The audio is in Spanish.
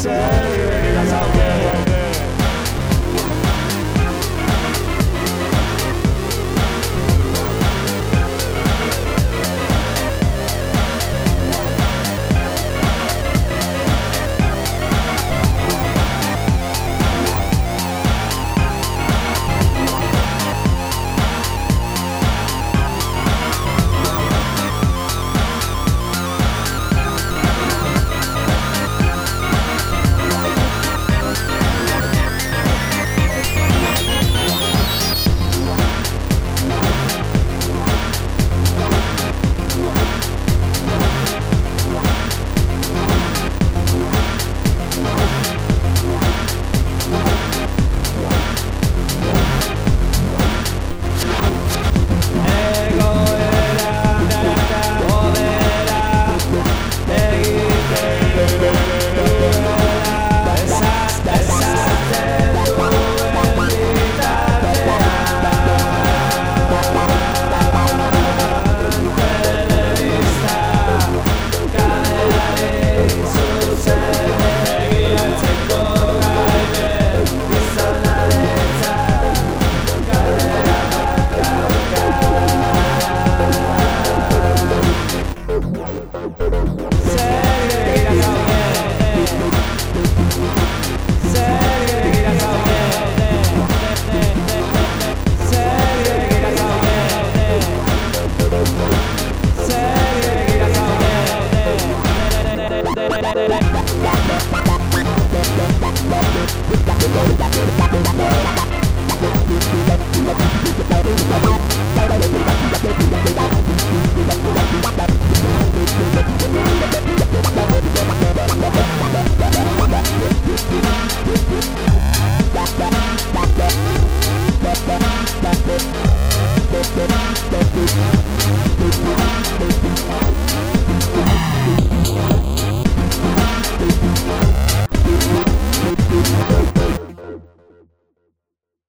said Thank